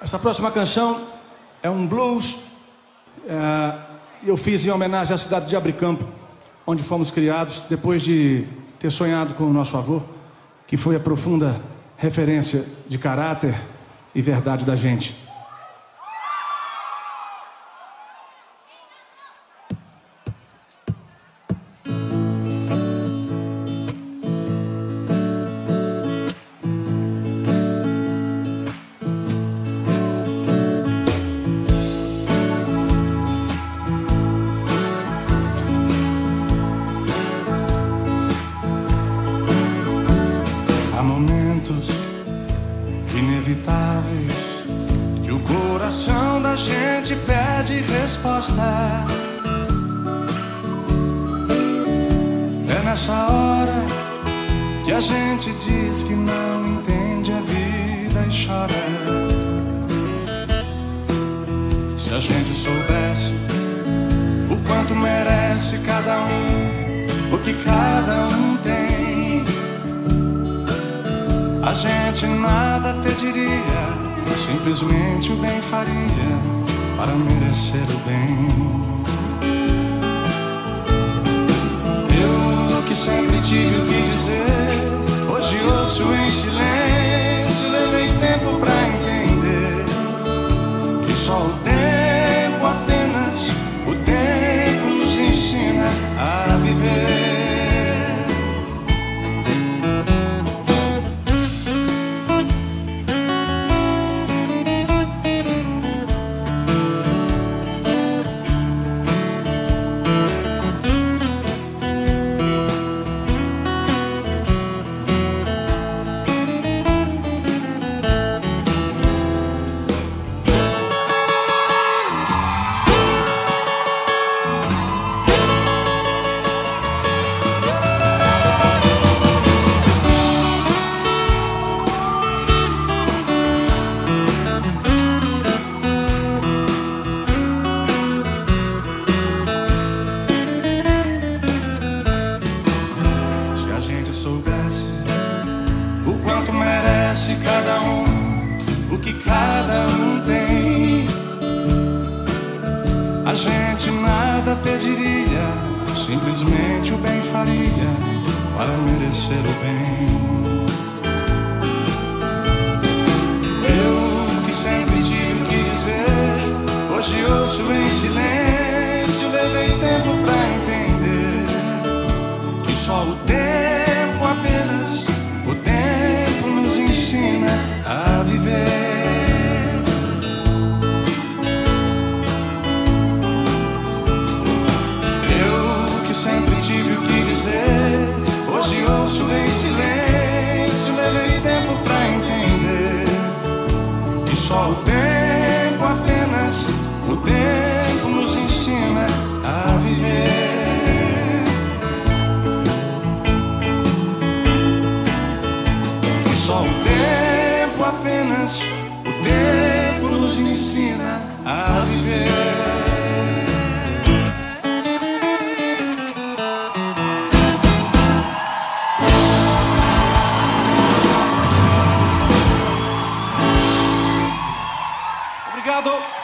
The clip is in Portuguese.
Essa próxima canção é um blues. É, eu fiz em homenagem à cidade de Abricampo, onde fomos criados, depois de ter sonhado com o nosso avô, que foi a profunda referência de caráter e verdade da gente. Inevitáveis que o coração da gente pede resposta. É nessa hora que a gente diz que não entende a vida e chora. Se a gente soubesse o quanto merece cada um, o que cada um a gente nada pediria, simplesmente o bem faria para merecer o bem. Merece cada um o que cada um tem. A gente nada pediria, simplesmente o bem faria para merecer o bem. Só o tempo apenas o tempo nos ensina a viver. Eu que sempre tive o que dizer, hoje ouço em silêncio, levei tempo pra entender que só o tempo apenas o tempo mas o tempo nos ensina a viver. Obrigado.